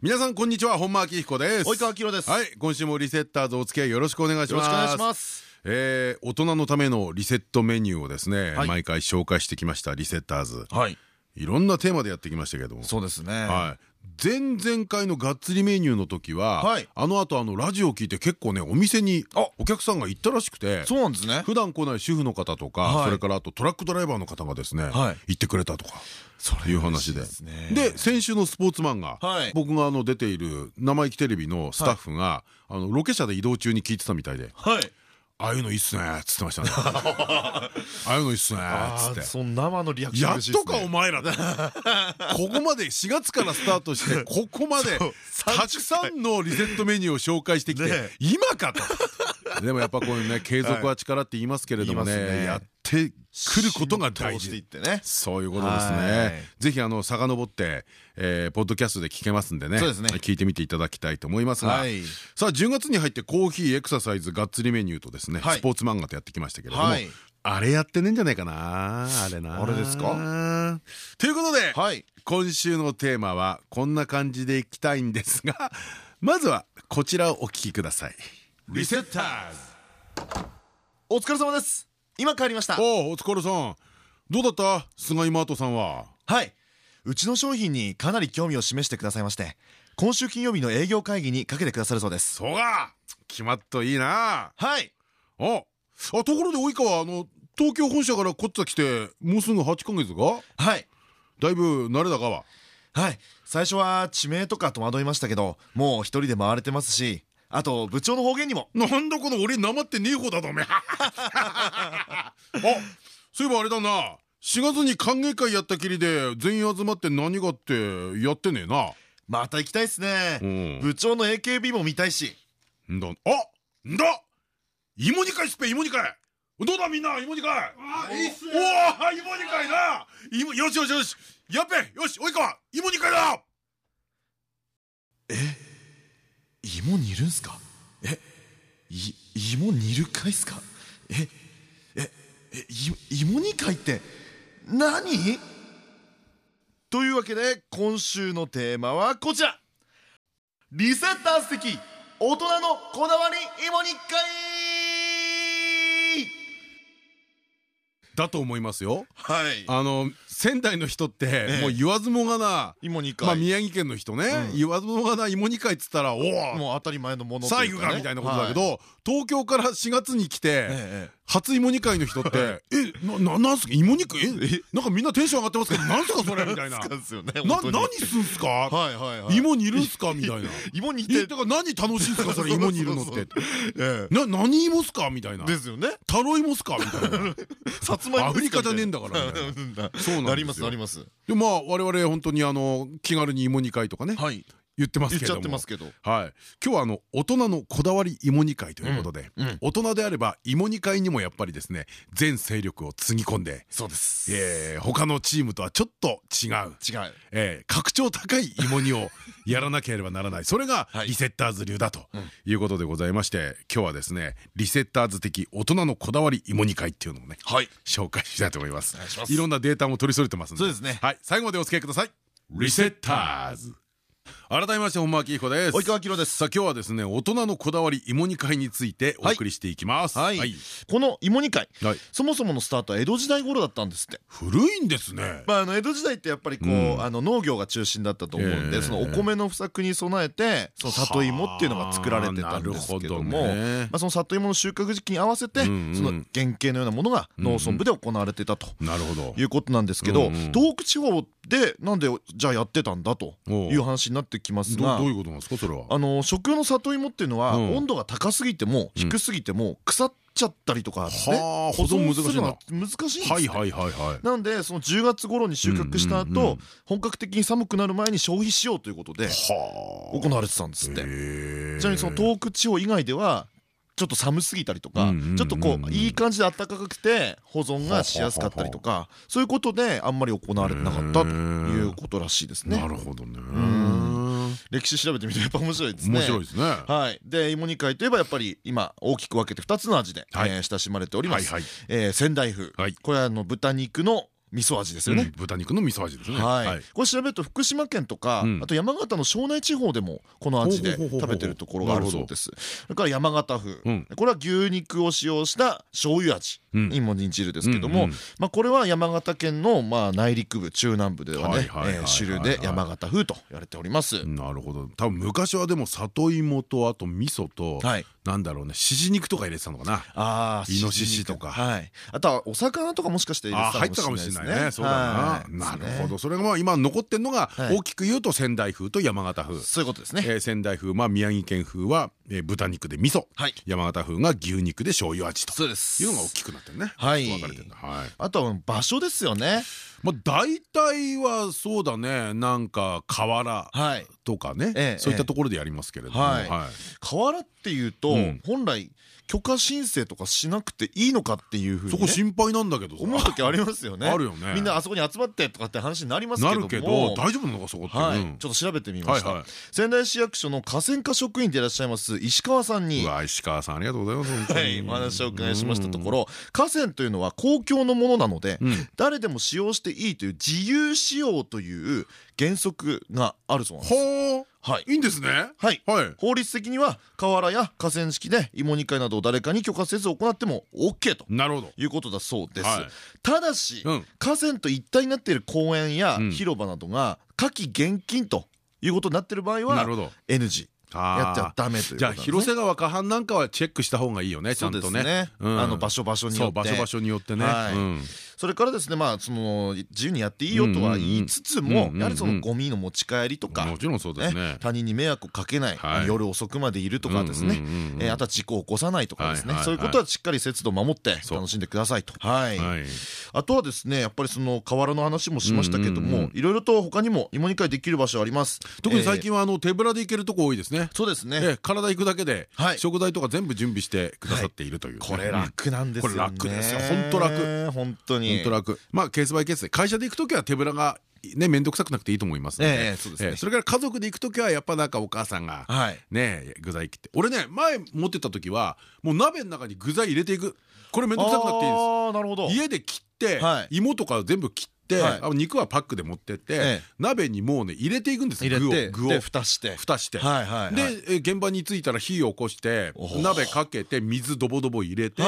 皆さんこんにちは本間明彦です。及川明です。はい今週もリセッターズお付き合いよろしくお願いします。よろしくお願いします。えー、大人のためのリセットメニューをですね、はい、毎回紹介してきましたリセッターズ。はい。いろんなテーマでやってきましたけども。そうですね。はい前々回のがっつりメニューの時は、はい、あの後あのラジオを聞いて結構ねお店にお客さんが行ったらしくてそうなんですね。普段来ない主婦の方とか、はい、それからあとトラックドライバーの方がですね、はい、行ってくれたとか。そういう話で。で先週のスポーツマンガ僕があの出ている生意気テレビのスタッフがあのロケ車で移動中に聞いてたみたいでああいうのいいっすねっつってましたね。ああいうのいいっすねっつって。その生のリアクションやっとかお前ら。ここまで4月からスタートして ここまでたくさんのリセットメニューを紹介してきて今かと。でもやっぱこういうね継続は力って言いますけれどもね。やってくることが大事。そういうことですね。ぜひあの遡ってえポッドキャストで聞けますんでね。聞いてみていただきたいと思いますが。さあ10月に入ってコーヒーエクササイズがっつりメニューとですねスポーツ漫画とやってきましたけれどもあれやってねえんじゃないかなあれな。あれですか？ということで今週のテーマはこんな感じでいきたいんですが まずはこちらをお聞きください。リセッターズ。お疲れ様です今帰りました。おお疲れさん。どうだった？菅井マートさんは？はい。うちの商品にかなり興味を示してくださいまして今週金曜日の営業会議にかけてくださるそうです。そうか。決まっといいな。はい。ああところで及川あの東京本社からこっち来てもうすぐ8ヶ月がはい。だいぶ慣れたかは？はい。最初は地名とか戸惑いましたけどもう一人で回れてますしあと部長の方言にも。なんだこの俺なまってねえ方だとおめあそういえばあれだな。4月に歓迎会やったきりで全員集まって何がってやってねえな。また行きたいっすね、うん、部長の AKB も見たいし。んだ？あんだ？芋煮会スペ芋煮会。どうだみんな？芋煮会。あいいっすね。おお芋煮会な芋よしよしよし。やっべよしおいか芋煮会だ。え？芋煮るんすか？えい芋煮る会っすか？えええ芋煮会って何？というわけで今週のテーマはこちら。リセッターズ的大人のこだわり芋煮会。だと思いますよ。はい。あの仙台の人ってもう言わずもがな芋煮会。まあ宮城県の人ね。言わずもがな芋煮会っつったらおおもう当たり前のもの最後がみたいなことだけど東京から4月に来て初芋煮会の人って「えななんすか？芋煮会？えなんかみんなテンション上がってますけどなんすかそれ」みたいな「な何すんすか？芋煮るんすか?」みたいな「芋煮て」だから何楽しいんすかそれ？芋煮るのって「な何芋っすか?」みたいな「ですよね。タロイモっすか?」みたいな「さつまいもアフリカじゃねえんだから」そうなりますなります。でまあ我々本当にあの気軽に芋煮会とかね言ってますけども。はい。今日はあの大人のこだわり芋煮会ということで大人であれば芋煮会にもやっぱりですね全勢力をつぎ込んでそうです。他のチームとはちょっと違う。違う。格調高い芋煮をやらなければならない。それがリセッターズ流だということでございまして今日はですねリセッターズ的大人のこだわり芋煮会っていうのをね紹介したいと思います。いろんなデータも取り揃えてますそうですね。はい。最後までお付き合いください。リセッターズ改めまして本間明彦です。及川明です。さあ今日はですね大人のこだわり芋煮会についてお送りしていきます。はい。この芋煮会。そもそものスタートは江戸時代頃だったんですって。古いんですね。まああの江戸時代ってやっぱりこうあの農業が中心だったと思うんでそのお米の不作に備えてその里芋っていうのが作られてたんですけどもまあその里芋の収穫時期に合わせてその原型のようなものが農村部で行われてたと。いうことなんですけど東北地方でなんでじゃあやってたんだという話になっててきますどがどういうことなんですかそれは？あの食用の里芋っていうのはうん。温度が高すぎても低すぎても腐っちゃったりとかねはあ保存難しいんだするのが難しいんですね。はいはいはいはい。なのでその10月頃に収穫した後本格的に寒くなる前に消費しようということでは行われてたんですって。てちなみにその東北地方以外ではちょっと寒すぎたりとかちょっとこういい感じで暖かくて保存がしやすかったりとかそういうことであんまり行われてなかったということらしいですね。なるほどね歴史調べてみると やっぱ面白いですね。面白いですね。はい、で芋煮会といえばやっぱり今大きく分けて2つの味で、はい。えー親しまれております、仙台風、はい。これはあの豚肉の味噌味ですようん。ね、豚肉の味噌味ですね。はい、これ調べると福島県とか、うん。あと山形の庄内地方でもこの味で食べてるところがあるそうです。それから山形風、うん。これは牛肉を使用した醤油味うん。芋煮汁ですけども、これは山形県のまあ内陸部中南部ではね主流で山形風と言われております、なるほど。多分昔はでも里芋とあと味噌とはい。なんだろうねしじ肉とか入れてたのかな。あイノシシとか。はい、あとはお魚とかもしかして入れあてたかもしれないね。そうだはない。なるほど。それがまあ今残ってんのがはい。大きく言うと仙台風と山形風。そういうことですね。えー仙台風まあ宮城県風はえー豚肉で味噌。はい。山形風が牛肉で醤油味と。そうです。いうのが大きくなってるね。はい。分かれてるんだ。はい。あとは場所ですよね。まあ大体はそうだね。なんか河原はい。とかね。ええそういったところでやりますけれども。はい。はい。河原っていうと、うん。本来許可申請とかしなくていいのかっていうふうに、ね、そこ心配なんだけどさ。思う時ありますよね。あるよね。みんなあそこに集まってとかって話になりますけども。なるけど大丈夫なのかそこって。はい、うん。ちょっと調べてみました、はいはい。仙台市役所の河川課職員でいらっしゃいます石川さんに。うわ石川さんありがとうございますはい、お話をお伺いしましたところ河川というのは公共のものなので、うん。誰でも使用していいという自由使用という原則があるそうなんです。ほはい、ういいんですね。はい。はい。法律的には河原や河川敷で芋煮会などを誰かに許可せず行っても OK となるほど。いうことだそうです、はい。ただし、うん。河川と一体になっている公園やうん。広場などが夏季厳禁ということになっている場合はなるほど。NG やっちゃあダメというじゃあ広瀬川河畔なんかはチェックした方がいいよねちゃんとね。あの場所場所によって。場所場所によってね。はい。うんそれからですねまあその自由にやっていいよとは言いつつもやはりそのゴミの持ち帰りとかもちろんそうですね。ね他人に迷惑をかけないはい。夜遅くまでいるとかですねえーあとは事故を起こさないとかですねそういうことはしっかり節度を守って楽しんでくださいと。はい。はい。あとはですねやっぱりその河原の話もしましたけどもいろいろと他にも芋煮会できる場所あります。特に最えー近はあの手ぶらで行けるとこ多いですね。そうですね。ええ体行くだけではい。食材とか全部準備してくださっているというね。これ楽なんですよね。これ楽ですよ。ほんと楽。本当に本当楽。まあケースバイケースで会社で行く時は手ぶらがね面倒くさくなくていいと思いますのえで。えそうですね。ええそれから家族で行く時はやっぱなんかお母さんがはい。ね具材切って。俺ね前持ってた時はもう鍋の中に具材入れていく。これ面倒くさくなくていいです。ああなるほど。家で切ってはい。芋とか全部切ってはい。肉はパックで持ってってええ。鍋にもうね入れていくんです入れて具を。具を。で蓋して。蓋して。はいはいはい。でえ現場に着いたら火を起こして鍋かけて水ドボドボ入れて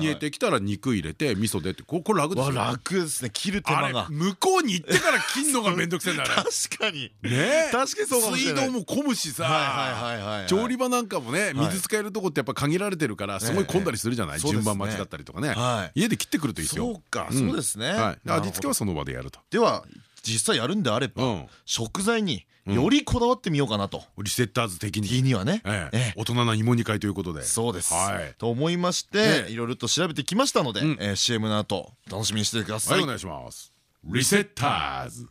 煮えてきたら肉入れて味噌でって。ここれ楽です楽ですね。切る手あれ間が向こうに行ってから切んのがめんどくせえんだね 確かに。ね。え確かにそうかもしれない。水道も混むしさ。調理場なんかもねはい。水使えるとこってやっぱ限られてるからすごい混んだりするじゃない？ええ順番待ちだったりとかね。はい。家で切ってくるといいですよ。そうかんそうですね。味付けはその場でやると。では実際やるんであればうん。食材によりこだわってみようかなと。リセッターズ的に。日にはね。大人な芋煮会ということで。そうです。はい。と思いましええ。ていろいろと調べてきましたのでうん。えー CM の後楽しみにしててくださはいいお願いします。リセッターズ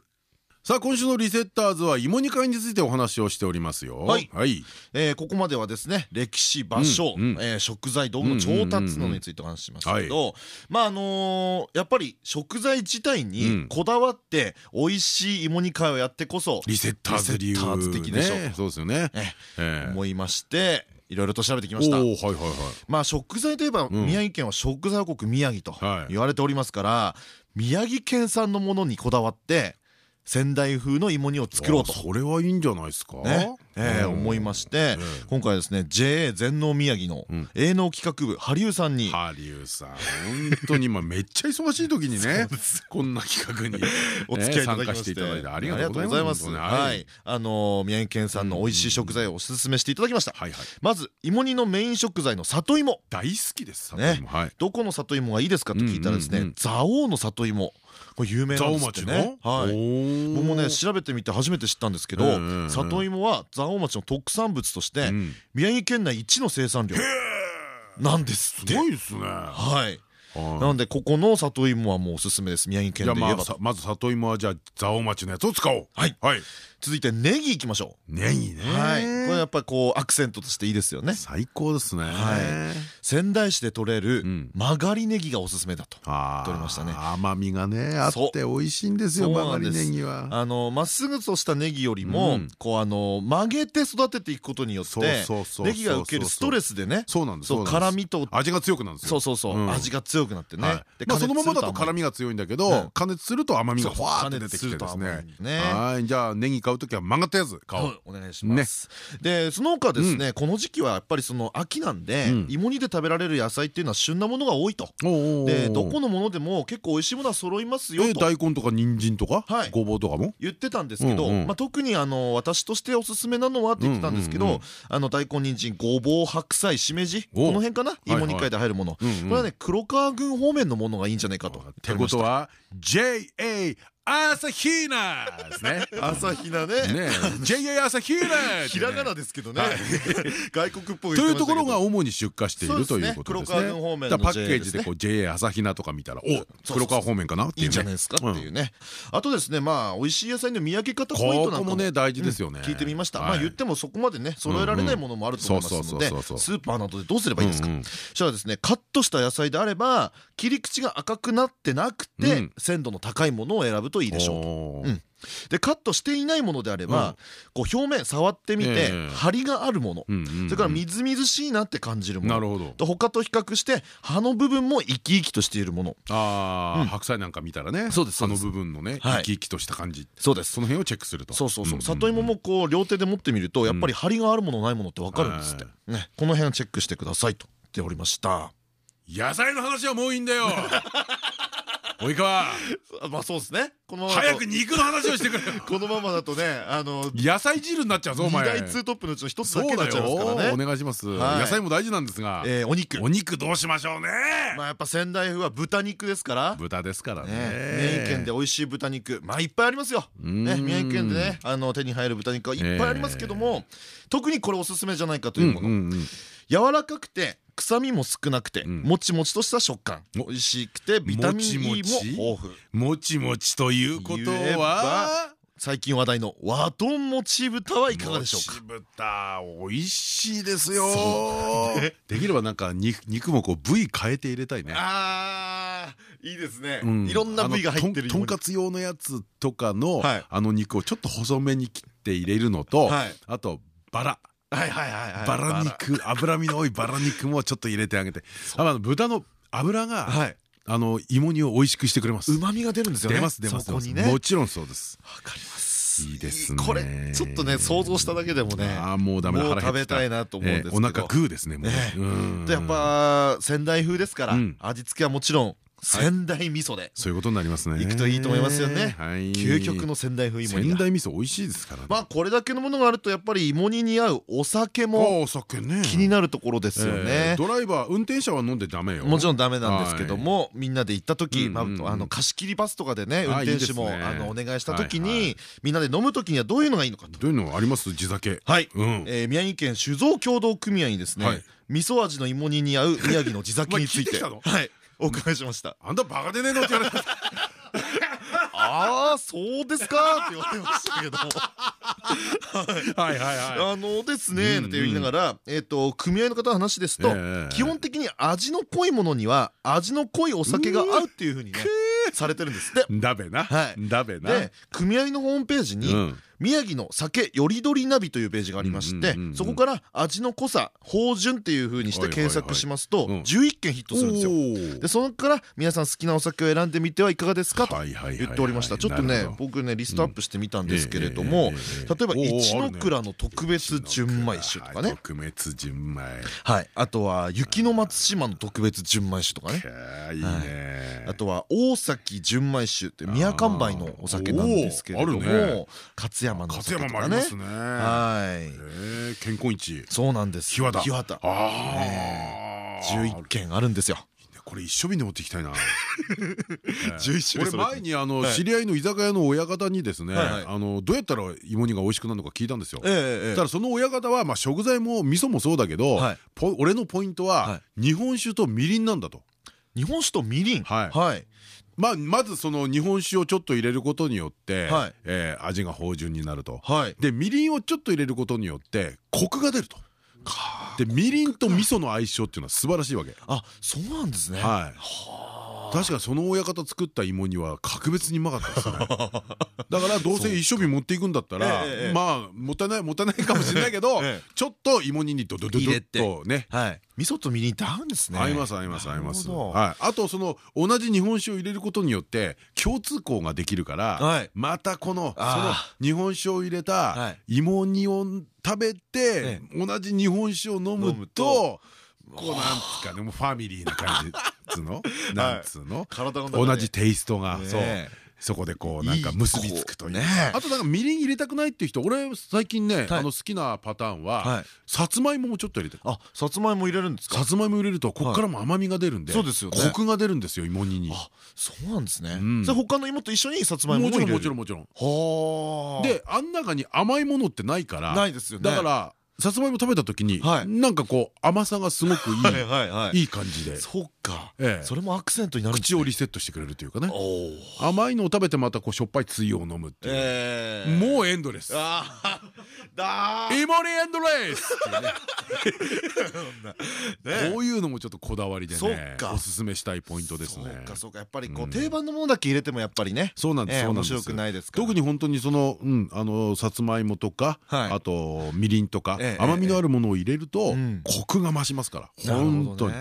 さあ今週のリセッターズは芋煮会についてお話をしておりますよ。はい。はい。えーここまではですね歴史場所、うえー食材道具の調達などについてお話ししましたけど、まああのーやっぱり食材自体うにん。こだわって美味しい芋煮会をやってこそリセッターズ流的でしょそうですよね。思いましていろいろと調べてきおました。おはいはいはい。まあ食材といえばん。宮城県は食材王国宮城とはい。言われておりますから宮城県産のものにこだわって仙台風の芋煮を作ろうと。あそれはいいんじゃないですか？ね。え思いましてええ今回はですね JA 全農宮城のうん。営農企画部羽生さんに。ハリューさん本当に今めっちゃ忙しい時にね こんな企画にお付き合いいただきましていただいてありがとうございます。はい。あのー宮城県産の美味しい食材をおすすめしていただきました。まず芋煮のメイン食材の里芋。大好きですね里芋。はい。どこの里芋がいいですかと聞いたらですね蔵王の里芋これ有名なんですってね。はい。僕もね調べてみて初めて知ったんですけど里芋は蔵王町の特産物として宮城県内一の生産量なんですすごいですね。はい。なのでここの里芋はもうおすすめです。宮城県で言えばまず里芋はじゃあ蔵王町のやつを使おう。はい続いてネギいきましょう。ネギね。はい。これやっぱこうアクセントとしていいですよね。最高ですね。はい。仙台市で採れる曲がりネギがおすすめだと取りましたね。甘みがねあって美味しいんですよ曲がりネギは。あのまっすぐとしたネギよりもこうあの曲げて育てていくことによってネギが受けるストレスでねそうなんです辛みと味が強くなるんですよ。そうそうそう味が強くなってね。そのままだと辛みが強いんだけど加熱すると甘みがファーって出てきてですね。はい。じゃあネギ買う時は曲がったやつず買おう。お願いします。でその他ですねこの時期はやっぱりその秋なんで芋煮で食べられる野菜っていうのは旬なものが多いと。でどこのものでも結構美味しいものは揃いますよと。大根とか人参とか？ごぼうとかも？言ってたんですけど特にあの私としておすすめなのはって言ってたんですけどあの大根人参ごぼう白菜しめじ？この辺かな？芋煮会で入るもの。これはね黒川郡方面のものがいいんじゃないかと。ってことは JA 朝日奈ですね。朝日奈ね。ね、JA 朝日奈。ひらがなですけどね。外国っぽい。というところが主に出荷しているということですね。パッケージでこう JA 朝日奈とか見たら、お、黒川方面かなっていう。いいんじゃないですかっていうね。あとですね、まあ美味しい野菜の見分け方ポイントなんかもね大事ですよね。聞いてみました。まあ言ってもそこまでね揃えられないものもあると思いますので、スーパーなどでどうすればいいですか。そしたらですね、カットした野菜であれば切り口が赤くなってなくて鮮度の高いものを選ぶといいでしょう。うん、でカットしていないものであれば、こう表面触ってみて張りがあるもの。それからみずみずしいなって感じるもの。なるほど。他と比較して葉の部分も生き生きとしているもの。ああ白菜なんか見たらねそうです葉の部分のね生き生きとした感じ。そうです。その辺をチェックすると。そうそうそう。里芋もこう両手で持ってみるとやっぱり張りがあるものないものって分かるんですって。ね。この辺をチェックしてくださいと言っておりました。野菜の話はもういいんだよ及川まあそうですね。早く肉の話をしてくれ このままだとねあの野菜汁になっちゃうぞお前。二大ツートップのうちの一つだけになっちゃいますからね。お願いします。野菜も大事なんですが。お肉。お肉どうしましょうね。まあやっぱ仙台風は豚肉ですから。豚ですからね。宮城県で美味しい豚肉。まあいっぱいありますよ。ね宮城県でねあの手に入る豚肉はいっぱいありますけども特にこれおすすめじゃないかというもの。柔らかくて臭みも少なくてもちもちとした食感。美味しくてビタミン E も豊富。もちもちということは？最近話題の和豚もち豚はいかがでしょうか？豚美味しいですよ。できればなんか肉もこう部位変えて入れたいね。あいいですね。いろんな部位が入ってるとんかつ用のやつとかのあの肉をちょっと細めに切って入れるのとあとバラはいはいはいはい。バラ肉脂身の多いバラ肉もちょっと入れてあげて。あの豚の脂があの芋煮を美味しくしてくれます。旨味が出るんですよね。出ます出ますもちろんそうです。わかります。いいですね。これちょっとね想像しただけでもねあもうダメだ。腹食べたいなと思うんですけど。お腹グーですねもう。やっぱ仙台風ですから味付けはもちろん仙台味噌で。そういうことになりますね。いくといいと思いますよね。究極の仙台風芋煮仙台味噌美味しいですからまあこれだけのものがあるとやっぱり芋煮に合うお酒も気になるところですよね。ドライバー運転者は飲んでダメよ。もちろんダメなんですけどもみんなで行った時あの貸し切りバスとかでね運転手もあのお願いした時にみんなで飲む時にはどういうのがいいのかと。どういうのあります？地酒。はい。宮城県酒造協同組合にですね味噌味の芋煮に合う宮城の地酒について。はいお伺いしました。あんたバカでねえのって言われたああそうですかって言われましたけど。はい。はいはいあのですねって言いながらえっと組合の方の話ですと基本的に味の濃いものには味の濃いお酒が合うっていうふうにねされてるんです。ってだべなだべな。で組合のホームページに宮城の酒よりどりナビというページがありましてそこから味の濃さ芳醇っていうふうにして検索しますと11件ヒットするんですよ。でそのから皆さん好きなお酒を選んでみてはいかがですか？と言っておりました。ちょっとね僕ねリストアップしてみたんですけれども例えば一ノ倉の特別純米酒とかね。特別純米。はい。あとは雪の松島の特別純米酒とかね。いいね。あとは大崎純米酒って宮完売のお酒なんですけれども勝山の勝山もありますね。はい。健康一そうなんです。日和田。日和田。11軒あるんですよ。これ一緒瓶で持っていきたいな。11種類俺前にあの知り合いの居酒屋の親方にですねあのどうやったら芋煮が美味しくなるのか聞いたんですよ。ただその親方はまあ食材も味噌もそうだけど俺のポイントは日本酒とみりんなんだと。日本酒とみりん？はいまあ、まずその日本酒をちょっと入れることによって、はい、えー、味が芳醇になると、はい、でみりんをちょっと入れることによってコクが出ると。でみりんと味噌の相性っていうのは素晴らしいわけ。あそうなんですね。はい確かその親方作った芋煮は格別にうまかったですね。だからどうせ一升瓶持っていくんだったらまあもったいないもったいないかもしれないけど ちょっと芋煮にドドドドッとね。味噌とみりんって合うんですね。合います合います合います。はい。あとその同じ日本酒を入れることによって共通項ができるからまたこのその日本酒を入れた芋煮を食べて同じ日本酒を飲むとこうなんつかでもファミリーな感じつの？なんつうの？同じテイストがそう。そこでこうなんか結びつくという。あとなんかみりん入れたくないっていう人俺最近ねあの好きなパターンはさつまいももちょっと入れてあさつまいも入れるんですか？さつまいも入れるとここからも甘みが出るんでそうですよコクが出るんですよ芋煮に。そうなんですね。じゃ他の芋と一緒にさつまいももちろんもちろんもちろん。はあ。であん中に甘いものってないからないですよね。だからさつまいも食べた時になんかこう甘さがすごくいい。いい感じで。そっか。それもアクセントになる口をリセットしてくれるというかね。甘いのを食べてまたこうしょっぱいつゆを飲むっていう。もうエンドレス。イモリエンドレス。こういうのもちょっとこだわりでねおすすめしたいポイントですね。そうかそうか。やっぱりこう定番のものだけ入れてもやっぱりね。そうなんです面白くないです特に本当にそのうんあのさつまいもとかあとみりんとか甘みのあるものを入れるとコクが増しますから。本当に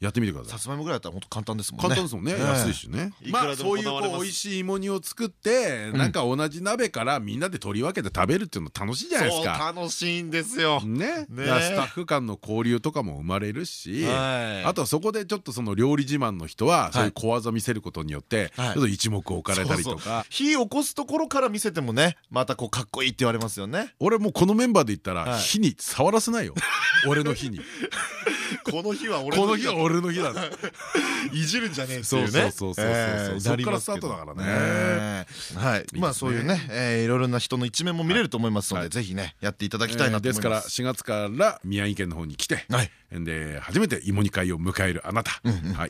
やってみてください。さつまいもぐらいだったら本当簡単ですもんね。簡単ですもんね。安いしね。まあそういうこう美味しい芋煮を作ってなんか同じ鍋からみんなで取り分けて食べるっていうの楽しいじゃないですか。楽しいんですよ。ね。スタッフ間の交流とかも生まれるしあとはそこでちょっとその料理自慢の人はそういう小技見せることによってちょっと一目置かれたりとか。火起こすところから見せてもねまたこうかっこいいって言われますよね。俺もこのメンバーで言ったら火に触らせないよ。俺の火に。この日は俺の日は俺の日だ いじるんじゃねえっていうね。そうそうそうそうそっからスタートだからね。はい。まあそういうねいろいろな人の一面も見れると思いますのでぜひねやっていただきたいなとですから4月から宮城県の方に来てで初めて芋煮会を迎えるあなた。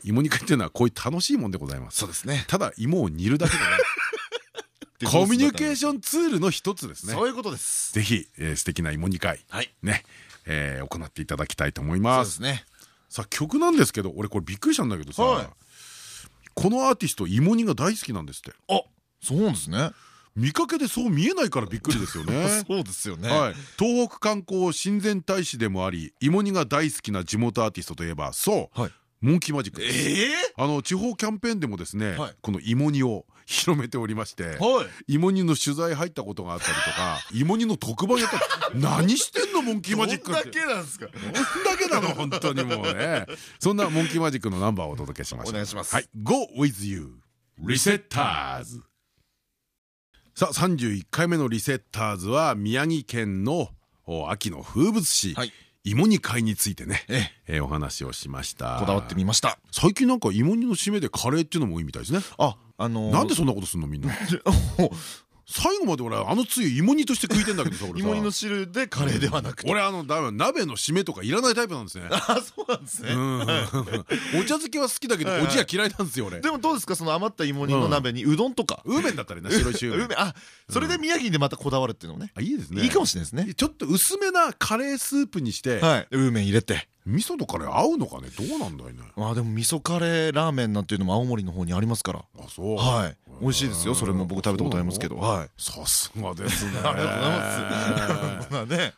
芋煮会っていうのはこういう楽しいもんでございます。そうですね。ただ芋を煮るだけで コミュニケーションツールの一つですね。そういうことです。ぜひ素敵な芋煮会。ね。えー、行っていただきたいと思います。ね、さあ曲なんですけど俺これびっくりしたんだけどさ、はい、このアーティスト芋煮が大好きなんですって。あそうなんですね。見かけでそう見えないからびっくりですよね。そうですよね。はい、東北観光親善大使でもあり、芋煮が大好きな地元アーティストといえば、そう、はい、モンキーマジックあの地方キャンペーンでもですね、この芋煮を広めておりまして、芋煮の取材入ったことがあったりとか 芋煮の特番やったり何してんのモンキーマジックって。だけなんですか？どんだけなの本当にもうね。そんなモンキーマジックのナンバーをお届けしました。お願いします。はい。Go with you リセッターズさあ31回目のリセッターズは宮城県の秋の風物詩、はい芋煮会についてね、ええ。お話をしました。こだわってみました。最近なんか芋煮の締めでカレーっていうのもいいみたいですね。ああのなんでそんなことすんのみんな 最後まで俺あのつゆ芋煮として食いてんだけどさ芋煮の汁でカレーではなくて。俺あの鍋の締めとかいらないタイプなんですね あそうなんですね。お茶漬けは好きだけどおじや嫌いなんですよ俺。でもどうですかその余った芋煮の鍋にうどんとか？うめんだったりな白いし うめん。あそれで宮城でまたこだわるっていうのもね。いいですね。いいかもしれないですね。ちょっと薄めなカレースープにして。うめん入れて。味噌とカレー合うのかね？どうなんだいね。あでも味噌カレーラーメンなんていうのも青森の方にありますから。あそう。はい美味しいですよ。それも僕食べたことありますけど。はい。さすがですね。ありがとうございます。まあね。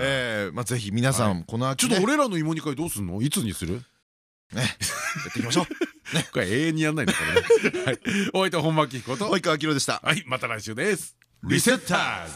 えまあぜひ皆さんこの秋ちょっと俺らの芋煮会どうすんの？いつにする？ね。やっていきましょう。ね。これ永遠にやんないんだこれね。はい。お相手本間明彦と。及川明でした。はい。また来週です。リセッターズ